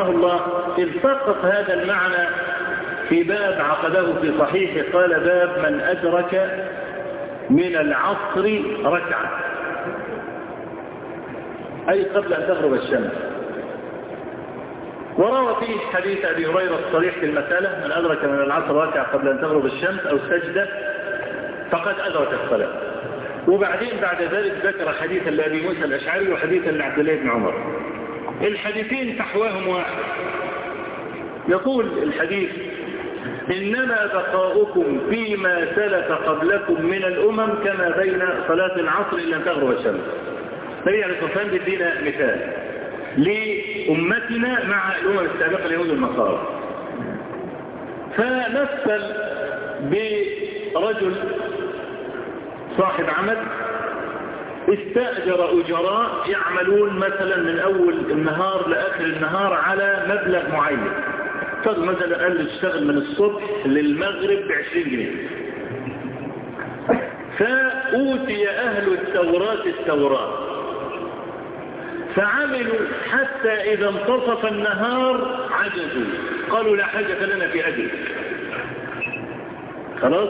الله إذ سقط هذا المعنى في باب عقده في صحيحه قال باب من أدرك من العصر ركعة. أي قبل أن تغرب الشمس. وروى فيه حديث أبي هريرة الصريح في المسألة من أدرك من العصر ركعة قبل أن تغرب الشمس أو سجدة فقد أدرك الصلاة. وبعدين بعد ذلك ذكر حديثا لأبي موسى الأشعري وحديثا لعبد الله بن عمر. الحديثين فحواهم واحد. يقول الحديث إنما بقاؤكم فيما سلف قبلكم من الأمم كما بين صلاة العصر إلى أن تغرب الشمس. النبي عليه الصلاة والسلام بدينا مثال. لأمتنا مع الأمم السابقة اليهود والنصارى. فنسل برجل صاحب عمل استأجر أجراء يعملون مثلا من أول النهار لآخر النهار على مبلغ معين. فقد مثلا قال لي اشتغل من الصبح للمغرب بعشرين جنيه. فأوتي أهل التوراة التوراة فعملوا حتى إذا انتصف النهار عجزوا. قالوا لا حاجة لنا في أجل. خلاص؟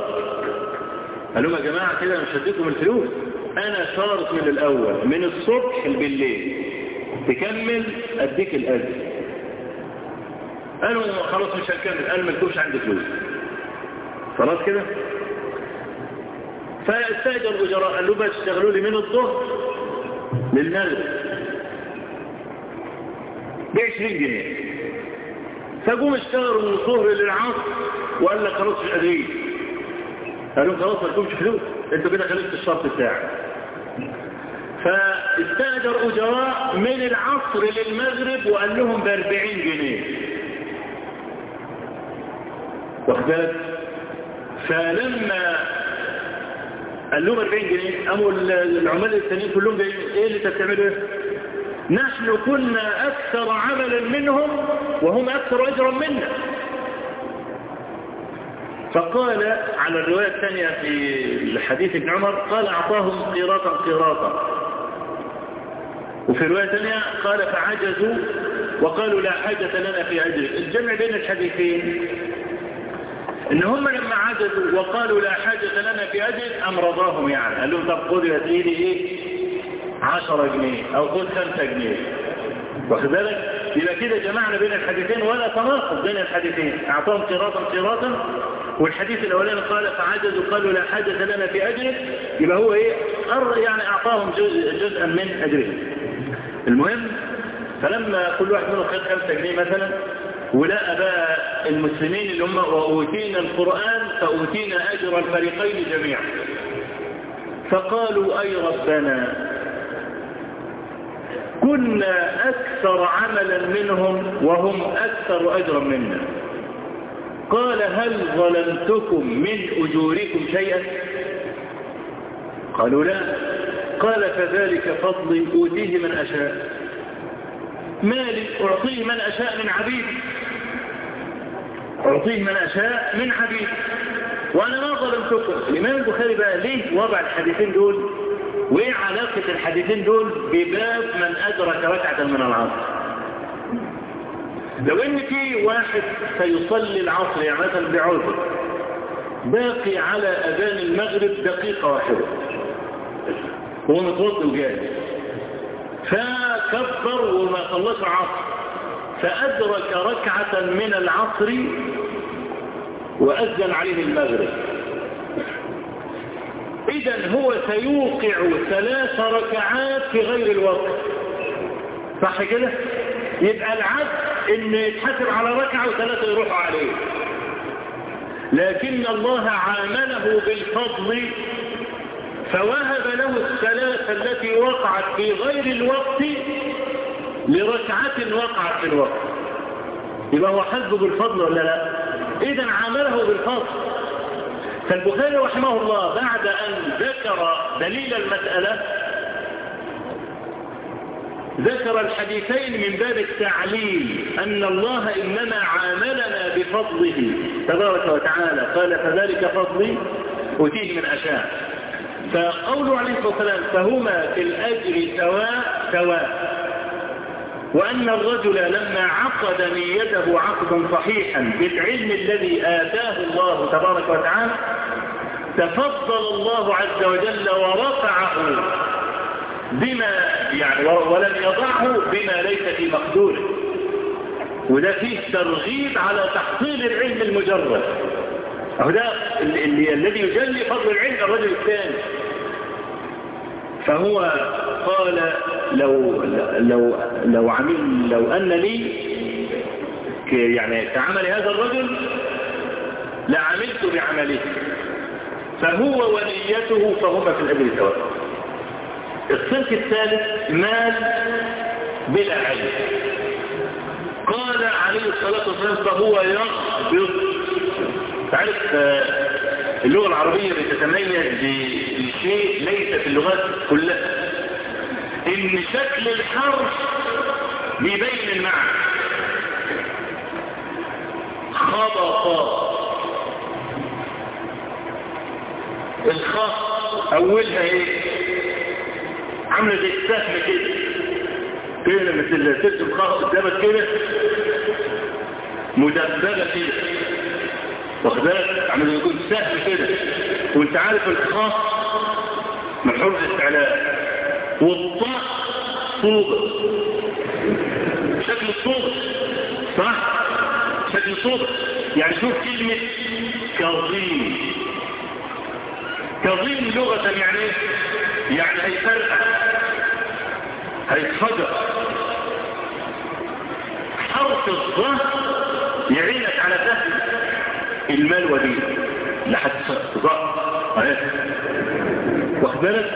قالوا يا جماعة كده مش هديكم الفلوس. أنا شارط من الأول من الصبح بالليل تكمل؟ أديك الأجل قالوا خلاص مش هنكمل قال ما تكونش عندي فلوس. خلاص كده؟ فاستأجر الأجراء. قال له بس اشتغلوا لي من الظهر للمغرب. ب 20 جنيه. فقوم اشتغلوا من الظهر للعصر وقال لك خلاص مش قادرين. قالوا خلاص ما لكمش فلوس. أنتوا كده خلصت الشرط بتاعك. فاستأجر أجراء من العصر للمغرب وقال لهم ب 40 جنيه واخدات فلما قال لهم 40 جنيه قاموا العمال الثانيين كلهم جايين إيه اللي انت بتعمله إيه؟ نحن كنا أكثر عملا منهم وهم أكثر أجرا منا. فقال على الرواية الثانية في حديث ابن عمر قال أعطاهم قيراطا قيراطا وفي رواية ثانية قال فعجزوا وقالوا لا حاجة لنا في أجر الجمع بين الحديثين إن هم لما عجزوا وقالوا لا حاجة لنا في أجر أم رضاهم يعني. قال لهم طب خذ يا سيدي إيه؟ 10 جنيه أو خذ 5 جنيه. واخد بالك؟ كده جمعنا بين الحديثين ولا تناقض بين الحديثين. أعطاهم قراطا قراطا والحديث الأولاني قال فعجزوا قالوا لا حاجة لنا في أجر يبقى هو إيه؟ يعني أعطاهم جزء جزءا من أجرهم. المهم فلما كل واحد منهم خد 5 جنيه مثلا ولقى بقى المسلمين اللي هم وأوتينا القرآن فأوتينا أجر الفريقين جميعا. فقالوا أي ربنا؟ كنا أكثر عملا منهم وهم أكثر أجرا منا. قال هل ظلمتكم من أجوركم شيئا؟ قالوا لا. قال فذلك فضلي أوتيه من أشاء. مالي أعطيه من أشاء من عبيدي أعطيه من أشاء من عبيدي وأنا ما ظلمتكم. الإمام البخاري بقى ليه وضع الحديثين دول؟ وإيه علاقة الحديثين دول بباب من أدرك ركعة من العصر؟ لو إن في واحد سيصلي العصر يعني مثلا بعذر باقي على أذان المغرب دقيقة واحدة. هو متوضي وجاهز فكبر وما صلىش العصر فأدرك ركعة من العصر وأذن عليه المغرب. إذا هو سيوقع ثلاث ركعات في غير الوقت. صح كده؟ يبقى العدل إن يتحسب على ركعة وثلاثة يروحوا عليه. لكن الله عامله بالفضل فوهب له الثلاثة التي وقعت في غير الوقت لركعة وقعت في الوقت. يبقى هو حسبه بالفضل ولا لا؟ إذا عامله بالفضل. فالبخاري رحمه الله بعد أن ذكر دليل المسألة ذكر الحديثين من باب التعليل أن الله إنما عاملنا بفضله. تبارك وتعالى قال فذلك فضلي أتيه من أشاء. فقوله عليه الصلاة والسلام فهما في الأجر سواء سواء. وأن الرجل لما عقد نيته عقدا صحيحا بالعلم الذي آتاه الله تبارك وتعالى تفضل الله عز وجل ورفعه. بما يعني ولم يضعه بما ليس في مقدوره. وده فيه ترغيب على تحصيل العلم المجرد. أهو ده اللي الذي يجلي فضل العلم الرجل الثاني. فهو قال لو لو لو عمل لو أن لي يعني كعمل هذا الرجل لعملت بعمله. فهو ونيته فهما في الأجر سواء. الصنف الثالث مال بلا علم. قال عليه الصلاة والسلام فهو يقبض تعرف اللغة العربية بتتميز بشيء ليس في اللغات كلها. إن شكل الحرف بيبين المعنى. خبط. الخاء أولها إيه؟ عاملة زي السهم كده. كده مثل ترسم خاء قدامك كده. مدببة كده. واخد بالك؟ عامل يكون سهم كده. وانت عارف الخاء من حروف الاستعلاء والطاء صوبة. شكل الصوبة صح؟ شكل الصوبة يعني شوف كلمة كظيم كظيم لغة يعني إيه؟ يعني هيفرقع هيتفجر. حرف الظهر يعينك على فهم الملوى دي لحد ظهر واخد بالك؟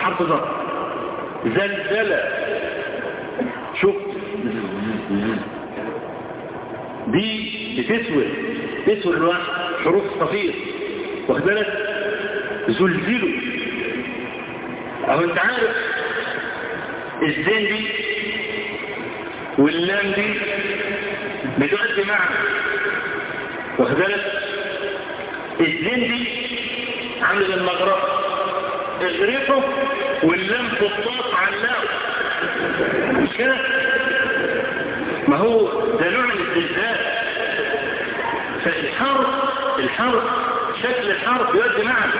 حرف ظهر زلزلة. شوف دي بتسوي تسوي الواحد حروف صفير واخد بالك؟ زلزلوا. اهو أنت عارف الزين دي واللام دي بتؤدي معنى واخد بالك؟ الزين دي عامل المغرب اغرفه واللام في الطاق علقه. مش كده ما هو ده نوع الزلزال فالحرف الحرف شكل الحرف يؤدي معنى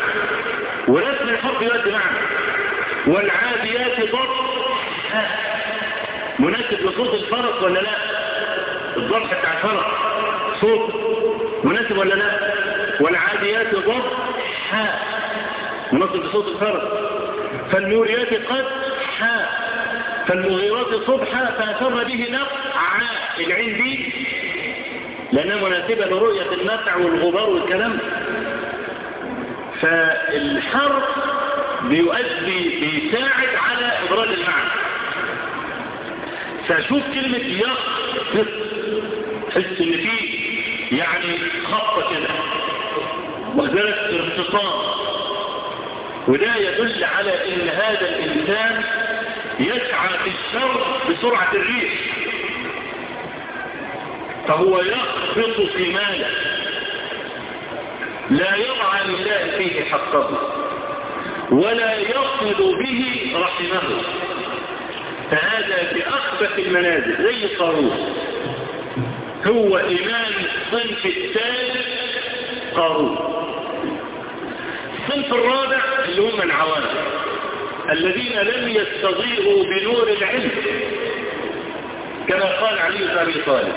ورسم الحرف يؤدي معنى والعاديات ضبط مناسب لصوت الفرس ولا لا؟ الضبط بتاع الفرس صوت. مناسب ولا لا؟ والعاديات ضبط مناسب لصوت الفرس فالموريات قد. حاء فالمغيرات صبحا فأثر به نقع. العين دي لأنها مناسبة لرؤية النقع والغبار والكلام. فالحرف بيؤدي بيساعد على إبراز المعنى. فشوف كلمة يقصد حس إن فيه يعني خطة كده وذلك ارتطام وده يدل على إن هذا الإنسان يسعى في الشر بسرعة الريح. فهو يخبط في ماله. لا يضع لله فيه حقه. ولا يصل به رحمه. فهذا بأخبث المنازل زي قارون هو إمام الصنف الثالث قارون الصنف الرابع اللي هم العوام الذين لم يستضيئوا بنور العلم. كما قال علي بن أبي طالب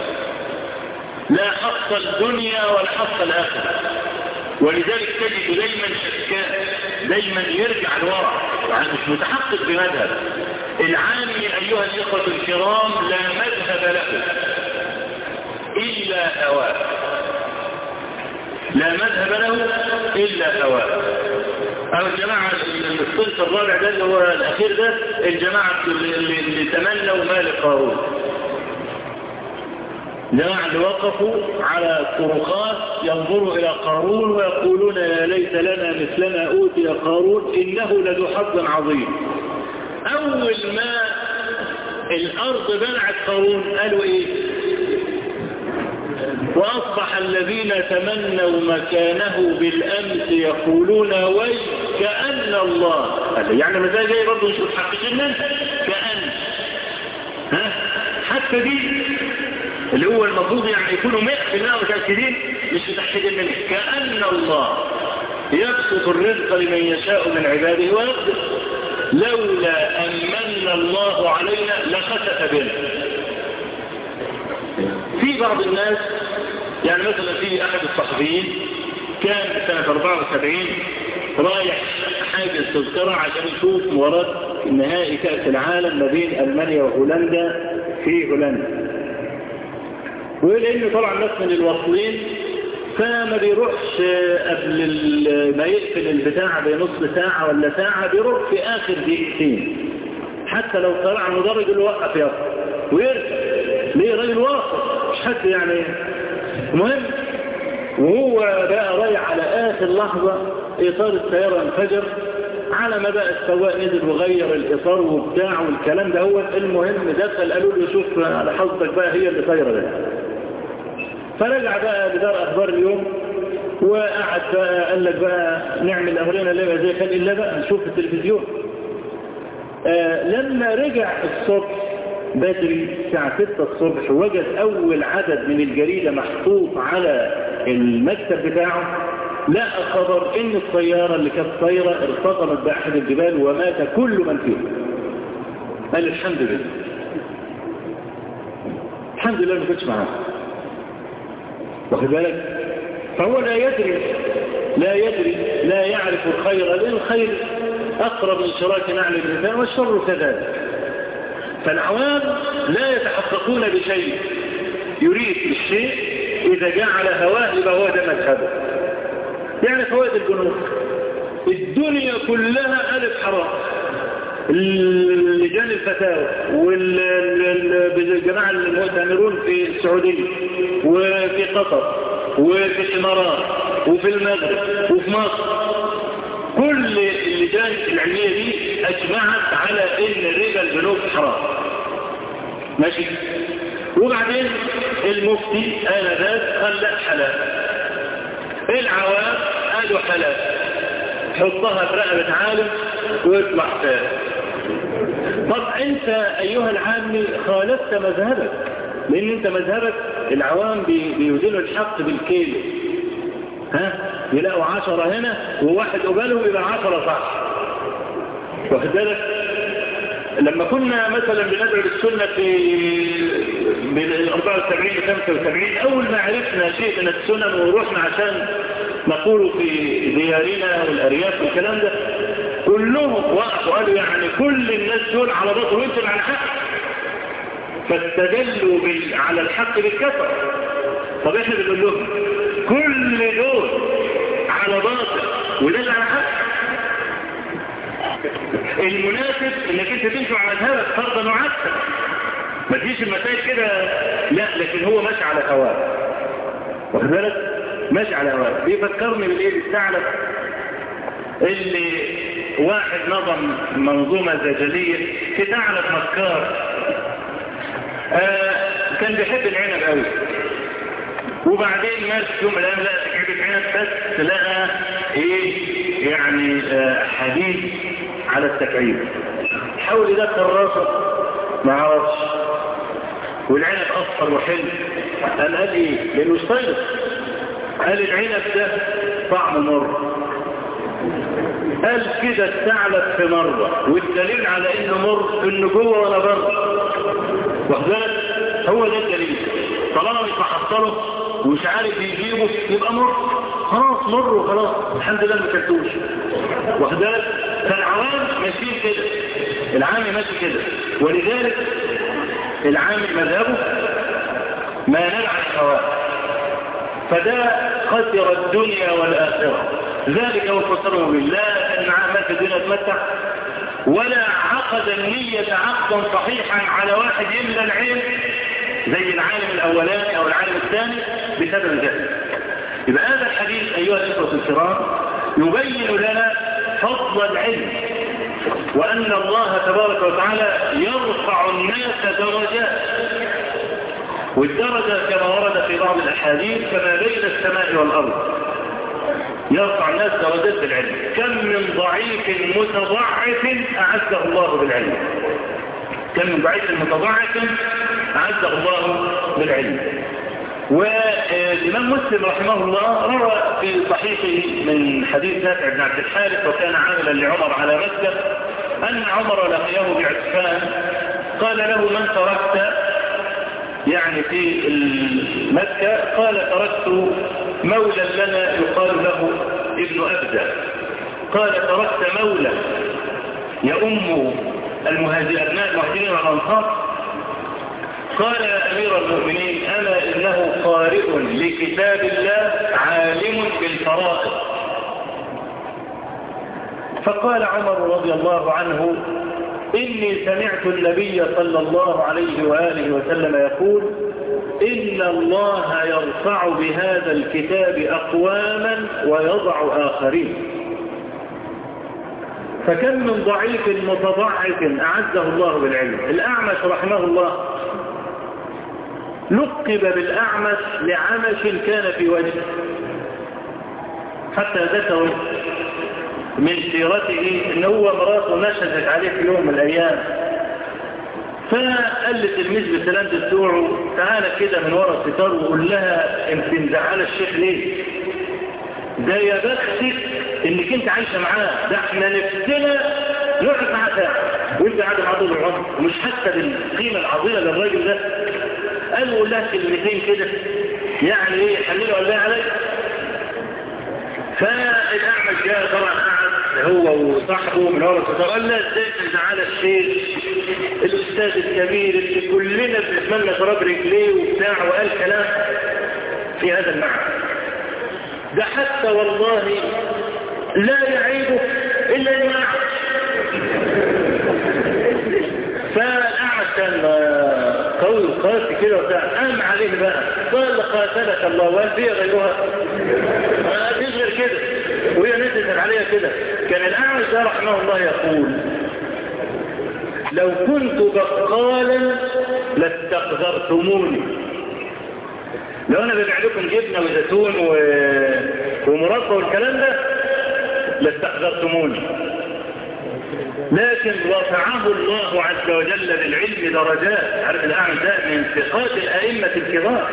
لا حق الدنيا ولا حق الآخرة. ولذلك تجد دايما شكاء دايما يرجع لورا يعني مش متحقق بمذهب. العامي أيها الإخوة الكرام لا مذهب له إلا هواه لا مذهب له إلا هواه أو الجماعة الصنف الرابع ده اللي هو الأخير ده الجماعة اللي تمنوا مال قارون. جماعة اللي وقفوا على طرقات ينظروا إلى قارون ويقولون يا ليت لنا مثلما أوتي قارون إنه لذو حظ عظيم. أول ما الأرض بلعت قارون قالوا إيه؟ وأصبح الذين تمنوا مكانه بالأمس يقولون وي كأن الله. يعني مزاج جاي برضه مش منه كأن. ها؟ المتأكدين اللي هو المفروض يعني يكونوا 100% متأكدين مش متأكدين منه. كأن الله يبسط الرزق لمن يشاء من عباده ويقدر. لولا أن من الله علينا لخسف بنا في بعض الناس يعني مثلا في أحد الصحفيين كان سنة 74 رايح حاجز تذكرة عشان يشوف مباراة نهائي كأس العالم ما بين ألمانيا وهولندا في هولندا. ولأنه طبعا ناس من الواصلين فما بيروحش قبل ما يقفل البتاع بنص ساعة ولا ساعة بيروح في آخر دقيقتين. حتى لو طلع المدرج اللي وقف يقف ويرجع. ليه؟ راجل واقف مش حد يعني. المهم وهو بقى رايح على آخر لحظة إطار السيارة انفجر. على ما بقى السواق نزل وغير الإطار وبتاع والكلام ده هو. المهم دخل قالوا له شوف على حظك بقى هي اللي طايرة ده. فرجع بقى بدار أخبار اليوم وقعد بقى قال لك بقى نعمل أمرنا اللي زي كان إلا بقى نشوف التلفزيون. آه لما رجع الصبح بدري الساعة 6 الصبح وجد أول عدد من الجريدة محطوط على المكتب بتاعه لقى خبر إن الطيارة اللي كانت طايرة ارتطمت بأحد الجبال ومات كل من فيها. قال الحمد لله. الحمد لله ما كنتش معاه. واخد بالك؟ فهو لا يدري لا يدري لا يعرف الخير لأن الخير أقرب من شراك نعل الإنسان والشر كذلك. فالعوام لا يتحققون بشيء يريد الشيء إذا جعل هواه يبقى هو ده مذهبه. يعني فوائد الجنود الدنيا كلها ألف حرام. لجان الفتاوى والجماعة المؤتمرون في السعودية وفي قطر وفي الإمارات وفي المغرب وفي مصر. كل اللجان العلمية دي أجمعت على إن ربا البنوك حرام. ماشي؟ وبعدين المفتي آنذاك قال لا حلال. العوام قالوا حلال. حطها في رقبة عالم ويطلع فيها طب انت ايها العامي خالفت مذهبك لأن انت مذهبك العوام بيوزنوا الحق بالكيلو ها؟ يلاقوا عشرة هنا وواحد قبالهم يبقى عشرة صح. واخد بالك؟ لما كنا مثلا بندعو للسنة في من 74 ل 75 أول ما عرفنا شيء من السنن ورحنا عشان نقول في ديارنا والأرياف والكلام ده كلهم وقفوا قالوا يعني كل الناس دول على باطل وأنتم على حق. فاستدلوا. على الحق بالكثرة طب إحنا بنقول لهم كل دول على باطل وده على حق. المناسب إنك أنت تمشي على مذهبك فرضا وعكسا ما تجيش المسائل كده لا لكن هو ماشي على هواه. واخد بالك؟ ماشي على هواه. بيفكرني بالإيه؟ بالثعلب اللي واحد نظم منظومة زجلية في ثعلب مكار آه كان بيحب العنب قوي. وبعدين ماشي يوم الأيام لقى تجيب عنب بس لقى إيه؟ يعني آه حديد على التكعيب. حاول يدخل راسه. ما عرفش. والعنب أصفر وحلو. قال قال إيه؟ لأنه صيد قال العنب ده طعم مر. قال كده الثعلب في مرة والدليل على إنه مر إنه جوه ولا بره؟ واخدلك هو ده الدليل. طالما مش محصله ومش عارف يجيبه يبقى مر. خلاص مر وخلاص. الحمد لله ما كلتوش واخدلك فالعوام ماشيين كده. العام ماشي كده. ولذلك العام مذهبه ما نلعب الهواء فده خسر الدنيا والآخرة. ذلك وفسره بالله أن عامات الدنيا تمتع ولا عقد النية عقدا صحيحا على واحد يملى العين زي العالم الأولاني أو العالم الثاني بسبب ذلك يبقى هذا الحديث أيها الإخوة الكرام يبين لنا فضل العلم وأن الله تبارك وتعالى يرفع الناس درجات والدرجة كما ورد في بعض الأحاديث كما بين السماء والأرض. يرفع الناس درجات بالعلم. كم من ضعيف متضعف أعزه الله بالعلم. كم من ضعيف متضعف أعزه الله بالعلم. والإمام مسلم رحمه الله روى في صحيحه من حديث نافع بن عبد الحارث وكان عاملا لعمر على مكة أن عمر لقيه بعسفان قال له من تركت؟ يعني في مكة قال تركت مولى لنا يقال له ابن أبدى قال تركت مولى يؤم المهاجر أبناء المهاجرين والأنصار قال يا أمير المؤمنين أنا إنه قارئ لكتاب الله عالم بالفرائض. فقال عمر رضي الله عنه إني سمعت النبي صلى الله عليه وآله وسلم يقول إن الله يرفع بهذا الكتاب أقواما ويضع آخرين. فكم من ضعيف متضعف أعزه الله بالعلم. الأعمش رحمه الله لقب بالأعمش لعمش كان في وجهه. حتى ذكروا من سيرته ان هو مراته نشزت عليه في يوم من الأيام. فقال لتلميذ بسلامة بتوعه تعالى كده من ورا الستار وقول لها انت مزعله الشيخ ليه؟ ده يا بختك انك انت عايشة معاه ده إحنا نفسنا نقعد معاه ساعة. وانت قاعد معاه طول العمر ومش حاسة بالقيمة العظيمة للراجل ده قال قول لها كلمتين كده. يعني إيه؟ حللوا قال لها عليك. فالأعمش جاء طبعا هو وصاحبه من ورا قال لا إزاي تزعل الشيخ الأستاذ الكبير اللي كلنا بنتمنى تراب رجليه وبتاع وقال كلام في هذا المعنى. ده حتى والله لا يعيبه إلا المعنى فالأعمى كان قوي وقاسي كده وبتاع. قام عليه بقى. قال قاتلك الله وهل في غيرها. ما فيش غير كده. وهي نزلت عليها كده. كان الأعمى ده رحمه الله يقول لو كنت بقالا لاستقذرتموني. لو أنا ببيع لكم جبنة وزيتون و... ومربى والكلام ده لاستحضرتموني لكن رفعه الله عز وجل بالعلم درجات. عارف الاعمى ده من ثقات الأئمة الكبار.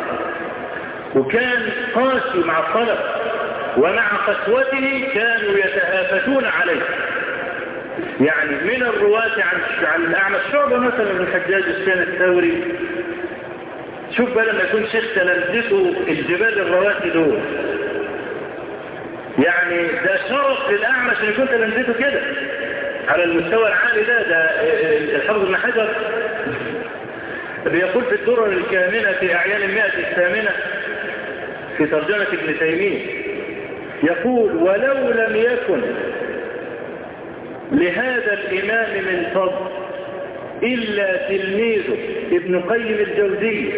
وكان قاسي مع الطلب. ومع قسوته كانوا يتهافتون عليه. يعني من الرواة عن عن الأعمى الشعبة مثلا من الحجاج السنة الثوري. شوف بقى لما يكون شيخ تلمذته الجبال الرواسي دول. يعني ده شرف للأعمش ان يكون تلمذته كده. على المستوى العالي ده ده الحافظ ابن حجر بيقول في الدرر الكامنة في أعيان المئة الثامنة في ترجمة ابن تيمية. يقول ولو لم يكن لهذا الإمام من فضل إلا تلميذه ابن قيم الجوزية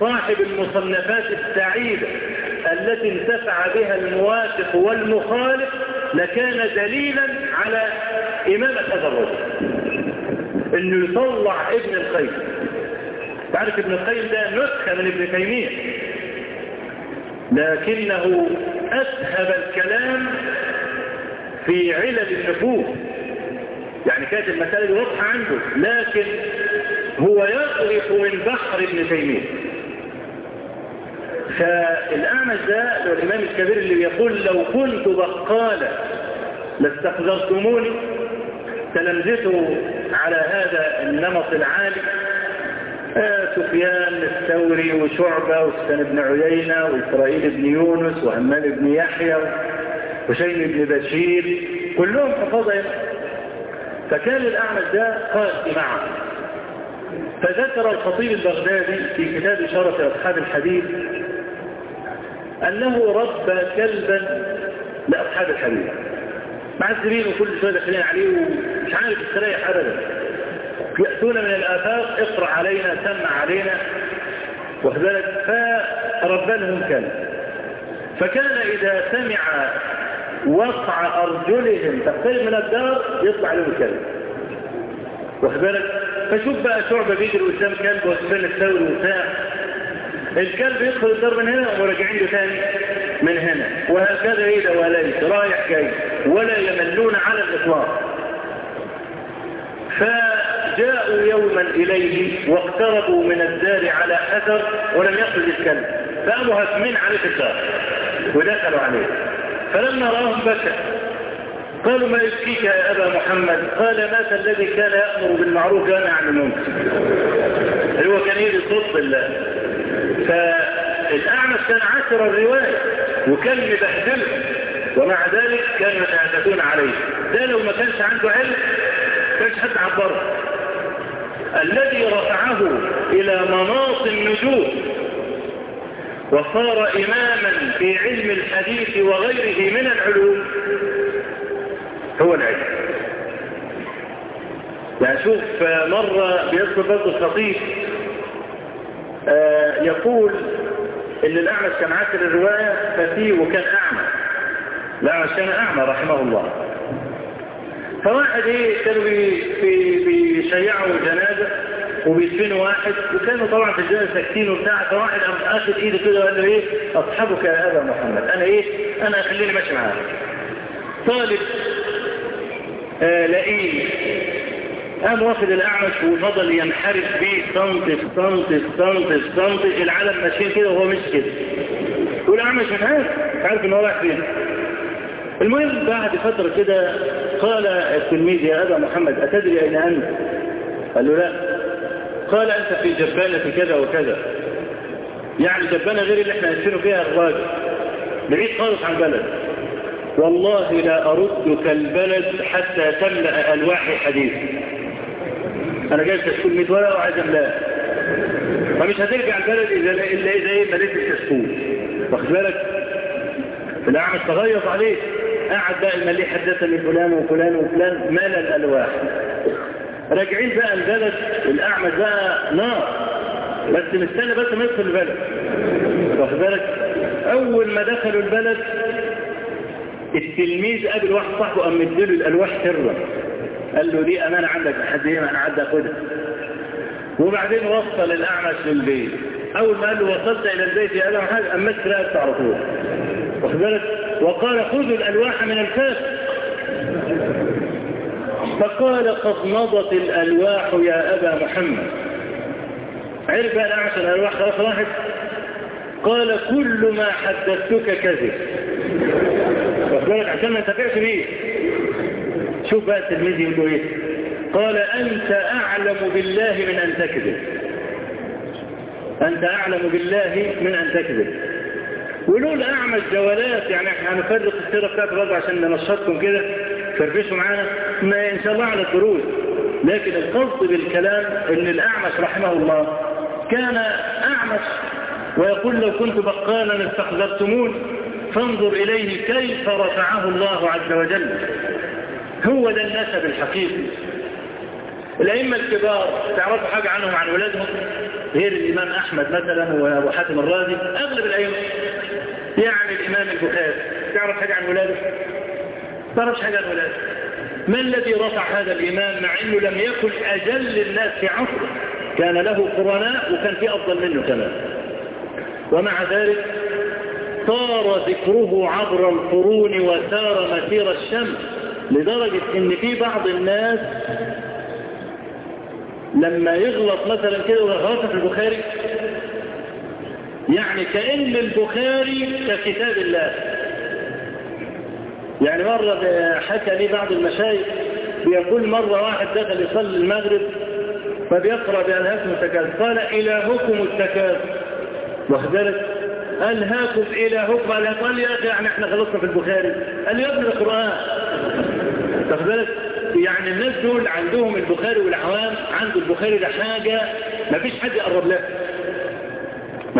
صاحب المصنفات السعيدة التي انتفع بها الموافق والمخالف لكان دليلا على إمامة هذا الرجل. إنه يطلع ابن القيم. تعرف ابن القيم ده نسخة من ابن تيمية. لكنه أسهب الكلام في علل النفوس. يعني كانت المسألة واضحة عنده لكن هو يغرق من بحر ابن تيمية. فالأعمش ده الإمام الكبير اللي بيقول لو كنت بقالا لاستحذرتموني تلمذته على هذا النمط العالي. سفيان الثوري وشعبة وسفيان بن عيينة وإسرائيل بن يونس وهمام بن يحيى وشيم بن بشير كلهم حفظهم. فكان الأعمش ده قاسي معه فذكر الخطيب البغدادي في كتاب شرف أصحاب الحديث أنه ربى كلبا لأصحاب الحديث. معذبين وكل شوية داخلين عليه ومش عارف يستريح أبدا. يأتون من الآفاق اقرأ علينا سمع علينا. فربى لهم كلب فكان إذا سمع وقع أرجلهم تقترب من الدار يطلع لهم واخد بالك فشوف بقى شعبة بيجري قدام كلب وسفل الثوري وبتاع. الكلب يدخل الدار من هنا وراجعين له ثاني من هنا. وهكذا إذا وليس رايح جاي ولا يملون على الإطلاق. جاءوا يوما إليه واقتربوا من الدار على حذر ولم يخرج الكلب فقاموا هاسمين عليه في الدار ودخلوا عليه. فلما رآهم بكى. قالوا ما يبكيك يا أبا محمد؟ قال مات الذي كان يأمر بالمعروف وينهى عن المنكر. هو كان يجي صوت الله. فالأعمش كان عشر الرواية وكان مبهدله ومع ذلك كانوا يتعافتون عليه. ده لو ما كانش عنده علم كانش حد عبره. الذي رفعه إلى مناط النجوم وصار إماما في علم الحديث وغيره من العلوم. هو العلم. يعني شوف مرة بيذكر برضه الخطيب آه يقول إن الأعمش كان عاشر الرواية فتيه وكان أعمى. الأعمش كان أعمى رحمه الله. فواحد إيه كانوا بي بيشيعوا جنازة وبيدفنوا واحد؟ وكانوا طبعا في الجنازة ساكتين وبتاع فواحد قام اخذ إيده كده وقال له إيه؟ أصحابك يا أبا محمد. أنا إيه؟ أنا خليني ماشي معاك. طالب آه لئيم. قام واخد الأعمش وفضل ينحرف بيه في سنت في سنت العالم ماشيين كده وهو مش كده. والأعمش مش عارف عارف إن هو رايح فين؟ المهم بعد فترة كده قال التلميذ يا أبا محمد أتدري أين أنت؟ قال له لا. قال أنت في جبانة كذا وكذا. يعني جبانة غير اللي إحنا نسينه فيها الراجل بعيد خالص عن البلد. والله لا أردك البلد حتى تملأ ألواحي حديث أنا جاي تشكول 100 ورقة وعايز أملاها. فمش هترجع البلد إلا إلا إذا إيه مليت التشكول واخد بالك؟ الأعمش تغيظ عليه قعد بقى الملي حدثني فلان وفلان وفلان مال الألواح. راجعين بقى البلد الأعمش بقى نار. بس مستنى بس ما يدخل البلد. واخد بالك؟ أول ما دخلوا البلد التلميذ قابل واحد صاحبه قام مديله الألواح سرا. قال له دي أمانة عندك لحد إيه أنا عدى أخدها؟ وبعدين وصل الأعمش للبيت أول ما قال له وصلت إلى البيت يا أبا أمسك رأسه على طول. واخد بالك؟ وقال خذوا الألواح من الكاس فقال قد مضت الألواح يا أبا محمد. عرف بقى الأعمش الألواح خلاص راحت قال كل ما حدثتك كذب. بالك؟ عشان ما انتفعش بيه شوف بقى التلميذ يقول له إيه. قال أنت أعلم بالله من أن تكذب. أنت أعلم بالله من أن تكذب. ولول أعمل جولات يعني إحنا هنفرق السيرة بتاعت برضه عشان ننشطكم كده. فرفشوا معانا. ما إن شاء الله على الدروس. لكن القصد بالكلام إن الأعمش رحمه الله كان أعمش. ويقول لو كنت بقالا استحضرتمون فانظر إليه كيف رفعه الله عز وجل. هو ده النسب الحقيقي الأئمة الكبار تعرفوا حاجة عنهم عن ولادهم؟ غير الإمام أحمد مثلا وأبو حاتم الرازي. أغلب الأئمة. يعني الإمام البخاري. تعرف حاجة عن ولاده؟ تعرفش حاجة عن ولاده؟ ما الذي رفع هذا الإمام مع أنه لم يكن أجل الناس في عصره كان له قرناء وكان في أفضل منه كمان. ومع ذلك صار ذكره عبر القرون وسار مسير الشمس لدرجة إن في بعض الناس لما يغلط مثلا كده وغلط في البخاري يعني كأن البخاري ككتاب الله. يعني مرة حكى لي بعض المشايخ بيقول مرة واحد دخل يصلي المغرب فبيقرأ بألهاكم التكاثر قال إلهكم التكاثر. بالك ألهاكم إلهكم؟ قال يا أخي يعني إحنا خلصنا في البخاري. قال يا ابن القرآن. بالك يعني الناس دول عندهم البخاري والعوام عنده البخاري ده حاجة ما فيش حد يقرب لها.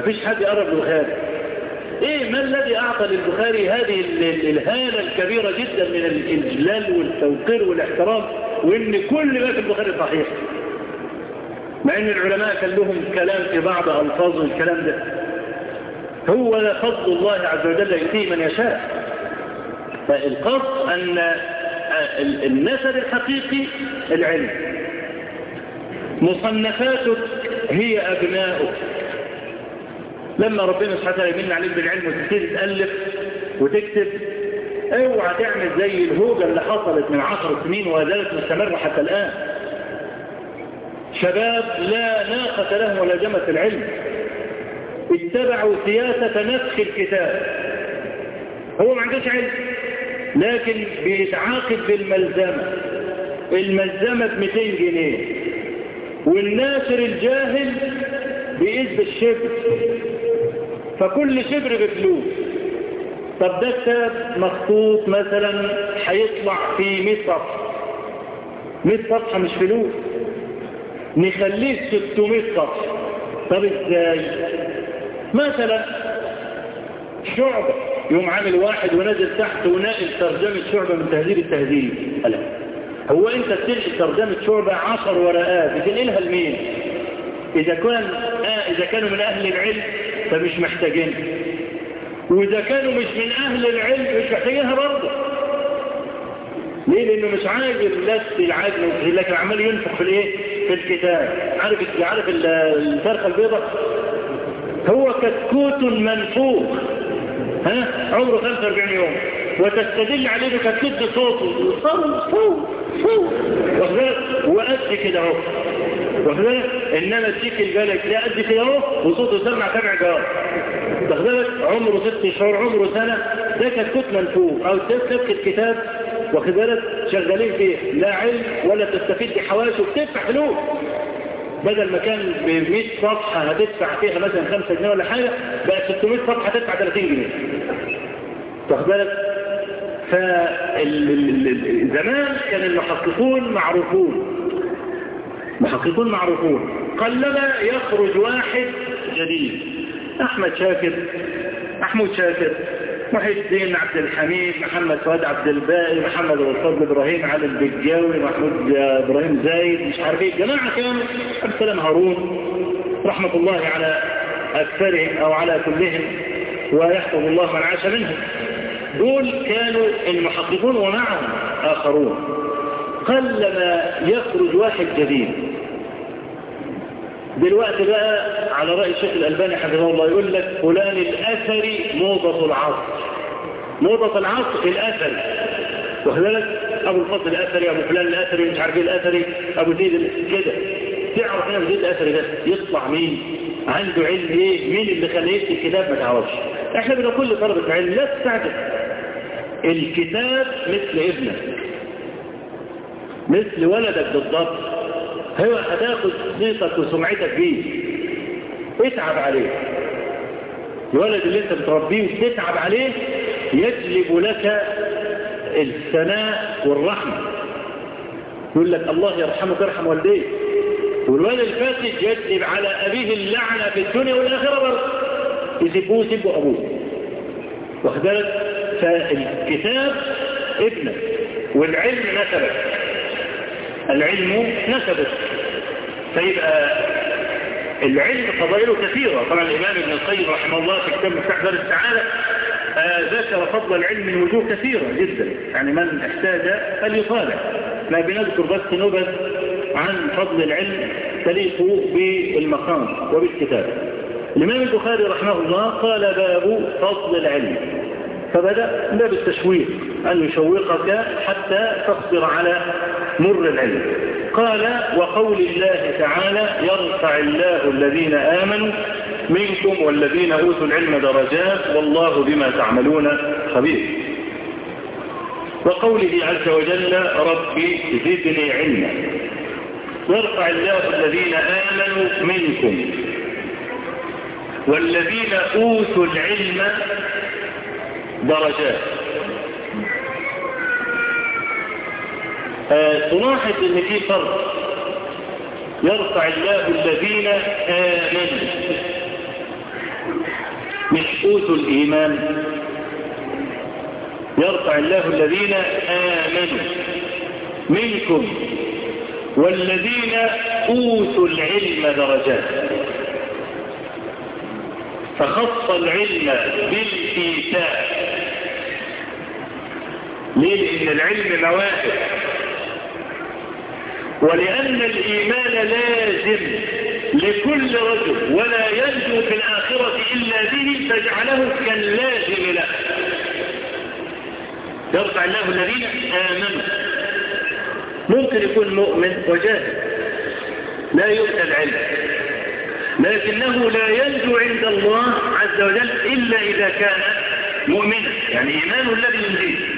فيش حد يقرب للبخاري إيه ما الذي أعطى للبخاري هذه الهالة الكبيرة جدا من الإجلال والتوقير والاحترام وإن كل ما في البخاري صحيح؟ مع إن العلماء كان لهم كلام في بعض ألفاظ الكلام ده. هو فضل الله عز وجل يؤتيه من يشاء. فالقصد أن النسب الحقيقي العلم. مصنفاتك هي أبناؤك لما ربنا سبحانه وتعالى يمن عليك بالعلم وتبتدي تألف وتكتب اوعى تعمل زي الهوجة اللي حصلت من عشر سنين وزالت مستمرة حتى الآن. شباب لا ناقة لهم ولا جمة العلم. اتبعوا سياسة نفخ الكتاب. هو ما عندوش علم لكن بيتعاقد بالملزمة. الملزمة ب 200 جنيه. والناشر الجاهل بيقيس بالشبر فكل شبر بفلوس طب ده كتاب مخطوط مثلا هيطلع في 100 صفحة. 100 صفحة مش فلوس نخليه 600 صفحة. طب إزاي؟ مثلا شعبة. يوم عامل واحد ونزل تحت وناقل ترجمة شعبة من تهذيب التهذيب. ألا. هو أنت بتنقل ترجمة شعبة عشر ورقات بتنقلها لمين؟ إذا كان آه إذا كانوا من أهل العلم فمش محتاجين. وإذا كانوا مش من أهل العلم مش محتاجينها برضه. ليه؟ لأنه مش عاجب لست العجل لكن عمال ينفخ في الإيه؟ في الكتاب. عارف عارف الفرخه البيضاء؟ هو كتكوت منفوخ. ها؟ عمره 45 يوم. وتستدل عليه بكتكوت بصوته صو صو صو وقد كده اهو. واخد إنما تشيك البلد ده قد كده أهو وصوته سمع سبع جار واخد عمره ست شهور عمره سنة ده كتكوت منفوخ أو تكتب الكتاب. واخد بالك؟ شغالين فيه. لا علم ولا تستفيد بحواسه بتدفع فلوس. بدل ما كان ب 100 صفحة هتدفع فيها مثلا 5 جنيه ولا حاجة بقى 600 صفحة هتدفع 30 جنيه. واخد بالك؟ فزمان كان المحققون معروفون. محققون معروفون. قلما يخرج واحد جديد. أحمد شاكر محمود شاكر محي الدين عبد الحميد محمد فؤاد عبد الباقي محمد الفضل إبراهيم علي البجاوي محمود إبراهيم زايد مش عارف إيه. جماعة كانوا عبد السلام هارون رحمة الله على أكثرهم أو على كلهم ويحفظ الله من عاش منهم. دول كانوا المحققون ومعهم آخرون. قلما يخرج واحد جديد. دلوقتي بقى على رأي الشيخ الألباني حفظه الله يقول لك فلان الأثري موضة العصر. موضة العصر الأثري. بالك؟ أبو الفضل الأثري أبو فلان الأثري مش عارف إيه الأثري أبو زيد كده. تعرف أنا أبو زيد الأثري ده؟ يطلع مين؟ عنده علم إيه؟ مين اللي خليه يكتب الكتاب؟ ما تعرفش. إحنا بنقول كل طلبة علم لا تستعجل. الكتاب مثل ابنك. مثل ولدك بالضبط. هو هتاخد صيتك وسمعتك بيه اتعب عليه. الولد اللي انت بتربيه وتتعب عليه يجلب لك الثناء والرحمة. يقول لك الله يرحمك ارحم والديك. والولد الفاسد يجلب على أبيه اللعنة في الدنيا والآخرة برضه. يسبوه يسبوا أبوه. واخد بالك؟ فالكتاب ابنك والعلم نسبك العلم نسبك فيبقى العلم فضائله كثيرة. طبعا الإمام ابن القيم رحمه الله في كتاب مفتاح دار السعادة آه ذكر فضل العلم من وجوه كثيرة جدا. يعني من احتاج فليطالع ما بنذكر بس نبذ عن فضل العلم تليق بالمقام وبالكتاب. الإمام البخاري رحمه الله قال باب فضل العلم فبدأ باب التشويق أن يشوقك حتى تصبر على مر العلم. قال وقول الله تعالى يرفع الله الذين آمنوا منكم والذين أوتوا العلم درجات والله بما تعملون خبير. وقوله عز وجل ربي زدني علما. يرفع الله الذين آمنوا منكم والذين أوتوا العلم درجات. آه تلاحظ إن في فرق. يرفع الله الذين آمنوا. مش أوتوا الإيمان. يرفع الله الذين آمنوا. منكم والذين أوتوا العلم درجات. فخص العلم بالإيتاء. ليه؟ لأن العلم مواهب. ولأن الإيمان لازم لكل رجل ولا ينجو في الآخرة إلا به فجعله كاللازم له. يرفع الله الذين آمنوا. ممكن يكون مؤمن وجاهل. لا يؤتى العلم. لكنه لا ينجو عند الله عز وجل إلا إذا كان مؤمنا. يعني إيمانه الذي ينجيه.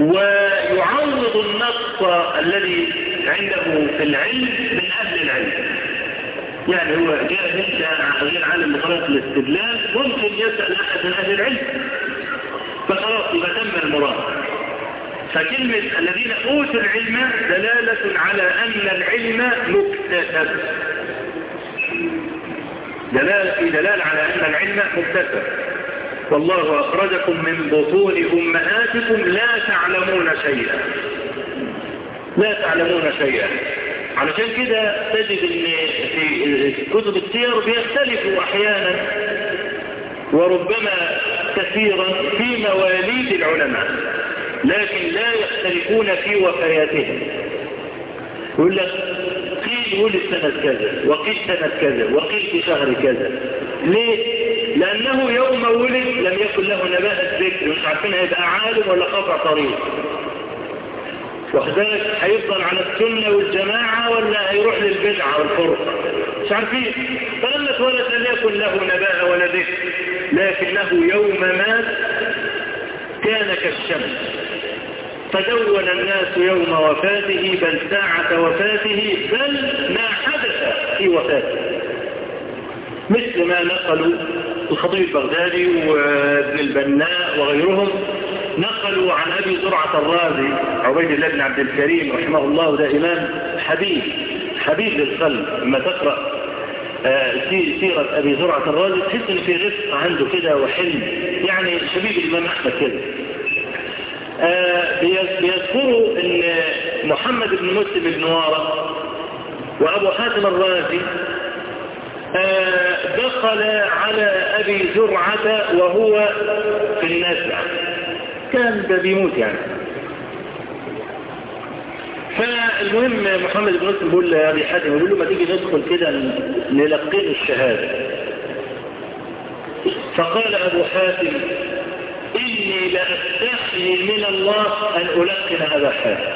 ويعوض النقص الذي عنده في العلم من أهل العلم. يعني هو جاء انت غير عالم بطريقه الاستدلال ممكن يسأل أحد من أهل العلم. فخلاص يبقى تم المراد. فكلمة الذين أوتوا العلم دلالة على أن العلم مكتسب. دلالة في دلالة على أن العلم مكتسب. والله أخرجكم من بطون أمهاتكم لا تعلمون شيئا. لا تعلمون شيئا. علشان كده تجد إن في كتب السير بيختلفوا أحيانا وربما كثيرا في مواليد العلماء لكن لا يختلفون في وفياتهم. يقول لك قيل يقول السنة كذا وقيل سنة كذا وقيل في شهر كذا. ليه؟ لأنه يوم ولد لم يكن له نباهة ذكر مش عارفين هيبقى عالم ولا قطع طريق. وكذلك هيفضل على السنة والجماعة ولا هيروح للبدعة والفرقة مش عارفين. فلما اتولد لم يكن له نباهة ولا ذكر. لكنه يوم مات كان كالشمس. فدون الناس يوم وفاته بل ساعة وفاته بل ما حدث في وفاته. مثل ما نقلوا الخطيب البغدادي وابن البناء وغيرهم نقلوا عن أبي زرعة الرازي عبيد الله بن عبد الكريم رحمه الله ده إمام حبيب حبيب للقلب. لما تقرأ سيرة أبي زرعة الرازي تحس إن في رفق عنده كده وحلم. يعني شبيب الإمام أحمد كده. بيذكروا إن محمد بن مسلم بن وارة وأبو حاتم الرازي دخل على أبي زرعة وهو في النازع كان ده بيموت يعني. فالمهم محمد بن مسلم بيقول لابي حاتم بيقول له ما تيجي ندخل كده نلقيه الشهادة. فقال أبو حاتم إني لأستحي من الله أن ألقن أبا حاتم.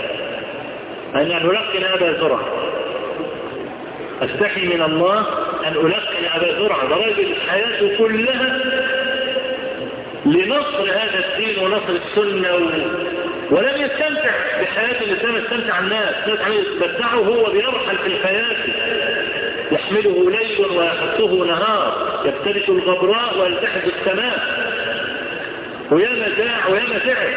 أن ألقن أبا زرع أستحي من الله أن ألقن أبا زرع درجة حياته كلها لنصر هذا الدين ونصر السنة و... ولم يستمتع بحياة الإسلام استمتع الناس. يتمتعه هو بيرحل في الحياة. يحمله ليل ويحطه نهار يبتلش الغبراء ويلتحف السماء. وياما جاع وياما تعب.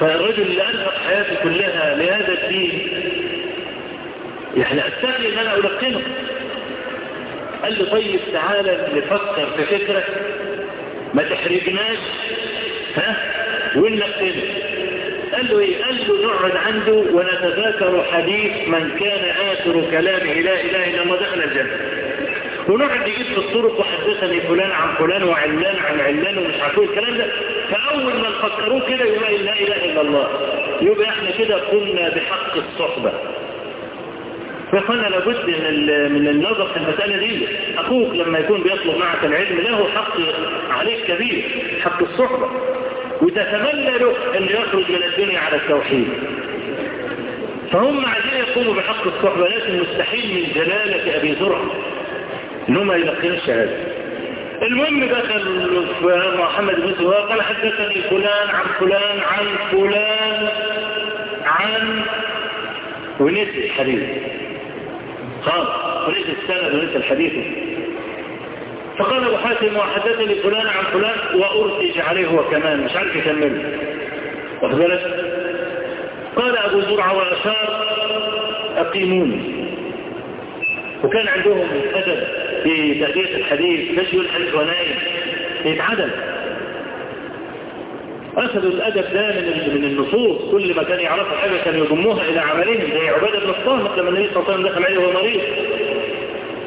فالرجل اللي أنفق حياته كلها لهذا الدين يعني أستغل أن أنا ألقنه. قال له طيب تعالى نفكر في فكرة ما تحرجناش ها؟ ونلقنه قال له إيه؟ قال له نقعد عنده ونتذاكر حديث من كان آخر كلامه لا إله إلا الله دخل الجنة. ونقعد نجيب في الطرق وحدثني فلان عن فلان وعلان عن علان ومش عارفين الكلام ده. فأول ما نفكروه كده يبقى لا إله إلا الله. يبقى إحنا كده قمنا بحق الصحبة. فقال لابد من من النظر في المسألة دي. أخوك لما يكون بيطلب معك العلم له حق عليك كبير حق الصحبة. وتتمنى له أن يخرج من الدنيا على التوحيد. فهم عايزين يقوموا بحق الصحبة لكن مستحيل من جلالة أبي زرع انهم يلقين الشهادة. المهم دخل محمد بن سواء قال حدثني فلان عن فلان عن فلان عن ونسي الحديث. خلاص ونسي السند ونسي الحديث. فقال أبو حاتم وحدثني فلان عن فلان وارتج عليه هو كمان مش عارف يكمله واخد بالك؟ قال أبو زرعة واشار أقيموني. وكان عندهم أدب في تأدية الحديث مش الحديث ونايم يتعدل. أخذوا الأدب ده من من النصوص. كل ما كان يعرفوا حاجة كان يضموها إلى عملهم. زي عبادة بن الصامت لما النبي صلى الله عليه وسلم دخل عليه وهو مريض.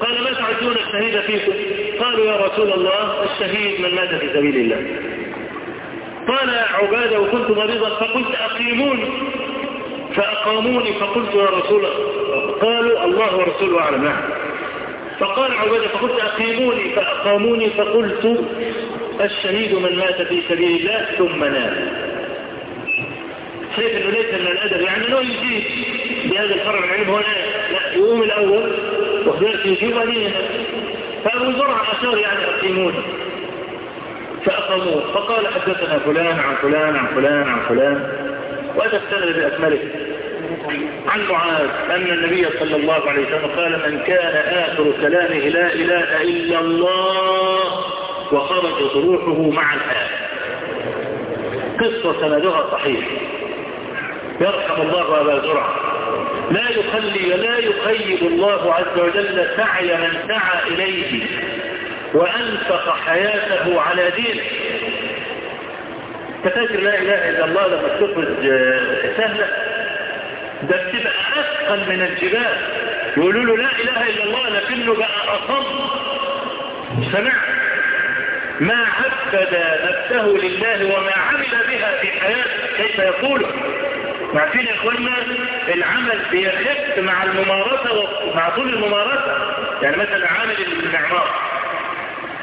قال ما تعدون الشهيد فيكم؟ قالوا يا رسول الله الشهيد من مات في سبيل الله. قال عبادة وكنت مريضا فقلت أقيموني فأقاموني فقلت يا رسول قالوا الله ورسوله أعلم. فقال عبادة فقلت أقيموني. فأقاموني فقلت الشهيد من مات في سبيل الله ثم نام. شايف إنه ليس من الأدب يعني لو يجيب بهذا الفرع العلم هو لا يقوم الأول وخذلت يجيب عليه فأبو زرع أشار يعني أقيمون فأقاموه فقال حدثنا فلان عن فلان عن فلان عن فلان. وأتى السند بأكمله. عن معاذ أن النبي صلى الله عليه وسلم قال من كان آخر كلامه لا إله إلا الله وخرجت روحه مع الآية قصة سندها صحيح. يرحم الله أبا زرع. لا يخلي ولا يخيب الله عز وجل سعي من سعى إليه وأنفق حياته على دينه. تفاكر لا إله إلا الله لما تخرج سهلة؟ ده بتبقى أثقل من الجبال. يقولوا له لا إله إلا الله لكنه بقى أصم. سمع ما عبد نفسه لله وما عمل بها في حياته. كيف يقوله عارفين يا اخوانا العمل بيخف مع الممارسة ومع طول الممارسة. يعني مثلا عامل المعمار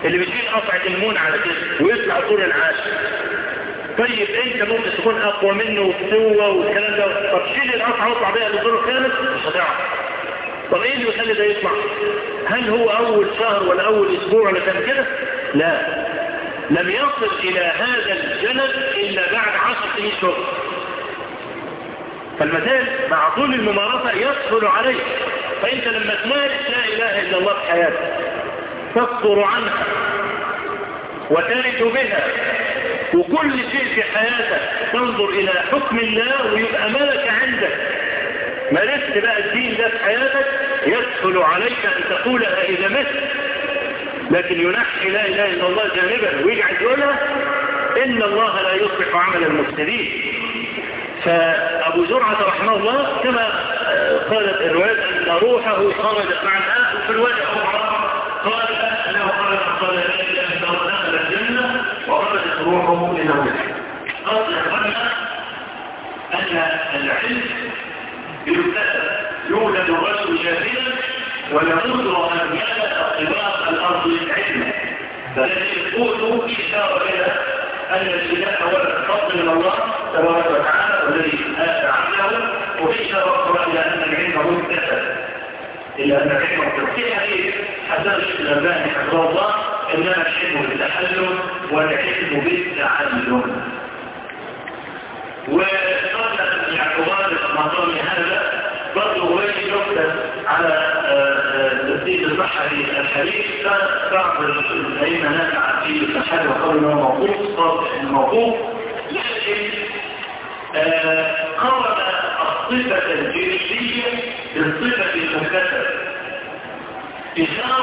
اللي بيشيل قطعة المون على كده ويطلع طول العاشر طيب إنت ممكن تكون أقوى منه وقوة والكلام ده. طب شيل القطعة واطلع بيها للدور الخامس مش هتعرف. طب إيه اللي يخلي ده يطلع؟ هل هو أول شهر ولا أول أسبوع ولا كان كده؟ لا. لم يصل إلى هذا الجلد إلا بعد عشر سنين شغل. فالمثال مع طول الممارسة يسهل عليك فإنت لما تمارس لا إله إلا الله في حياتك تكفر عنها وترد بها وكل شيء في حياتك تنظر إلى حكم الله ويبقى ملك عندك. مارست بقى الدين ده في حياتك يسهل عليك أن تقولها اذا مت لكن ينحي لا إله إلا الله جانبا. ويجعل يقولها إن الله لا يصلح عمل المفسدين. فأبو زرعة رحمه الله كما قالت الرواية أن روحه خرجت مع الآن في الرواية الاخرى قال أنه قال قال الله دخل الجنة وخرجت روحه من الجنه قال يا أن العلم يولد الرجل جاهلا ويموت ومن ملأ طباق الأرض علما فالذي يقول إشارة إلى أن الابتلاء هو الفضل من الله تبارك وتعالى والذي وإشارة أخرى إلى أن العلم مكتسب إلى أن العلم في حديث حسن الألباني حفظه الله إنما العلم بالتحلم والعلم بالتعلم. وقبل الاعتبار مقام هذا برضه هو يكتب على تسديد البحري الحديث. بعض الأئمة نافع في البحر وقال إنه موقوف صار الموقوف لكن قرن الصفة الجنسية بالصفة المكتسبة. إشارة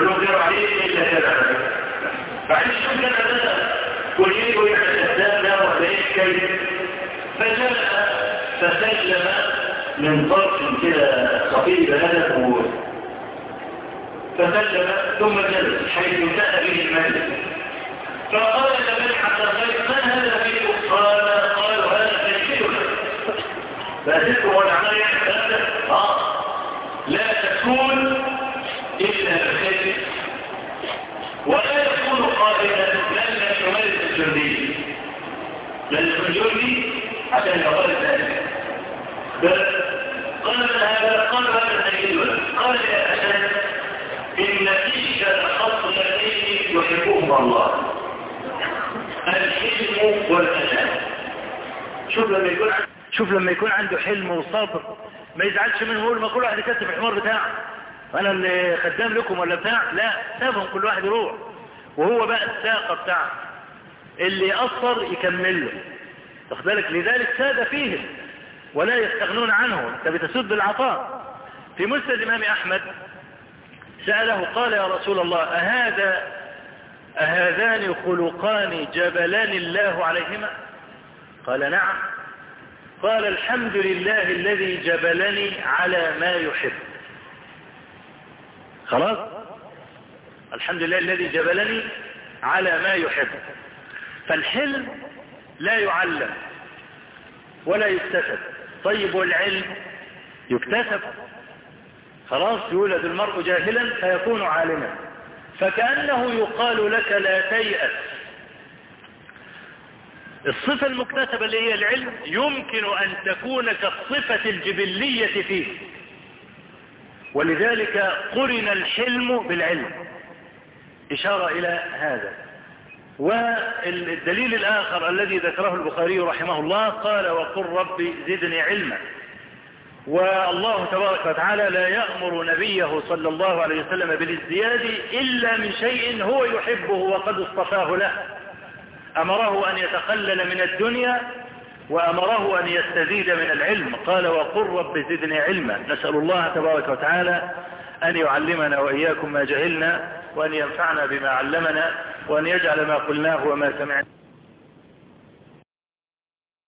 كلهم جروا عليه إلا كده بعدين شوف كده ده كل يجوا يحدث الاسلام ده ولا كيف فجاء فسلم من طرف كده صفي بهدف فسلم ثم جلس حيث انتهى به المجلس. فقال النبي حتى الخير ما هذا فيه قال قالوا هذا تنكيرنا فأسلكم والعمل يعني آه. لا الجندي عشان يقال ذلك قال هذا قال هذا سيدنا قال يا أسد إن فيك خصلتين يحبهما الله. الحلم والأسد شوف لما يكون شوف لما يكون عنده حلم وصبر ما يزعلش منه يقول ما كل واحد يكتب الحمار بتاعه. أنا اللي خدام لكم ولا بتاع؟ لا سابهم كل واحد يروح. وهو بقى الساقة بتاعه. اللي يأثر يكمل له بالك؟ لذلك ساد فيهم ولا يستغنون عنه انت بتسد العطاء. في مسند الإمام أحمد سأله قال يا رسول الله أهذا أهذان خلقان جبلان الله عليهما؟ قال نعم. قال الحمد لله الذي جبلني على ما يحب. خلاص؟ الحمد لله الذي جبلني على ما يحب. فالحلم لا يعلم ولا يكتسب. طيب والعلم؟ يكتسب. خلاص يولد المرء جاهلا فيكون عالما. فكأنه يقال لك لا تيأس. الصفة المكتسبة اللي هي العلم يمكن أن تكون كالصفة الجبلية فيه. ولذلك قرن الحلم بالعلم. إشارة إلى هذا. والدليل الآخر الذي ذكره البخاري رحمه الله قال وقل ربي زدني علما. والله تبارك وتعالى لا يأمر نبيه صلى الله عليه وسلم بالازدياد إلا من شيء هو يحبه وقد اصطفاه له. أمره أن يتقلل من الدنيا وأمره أن يستزيد من العلم. قال وقل رب زدني علما. نسأل الله تبارك وتعالى أن يعلمنا وإياكم ما جهلنا وأن ينفعنا بما علمنا وأن يجعل ما قلناه وما سمعنا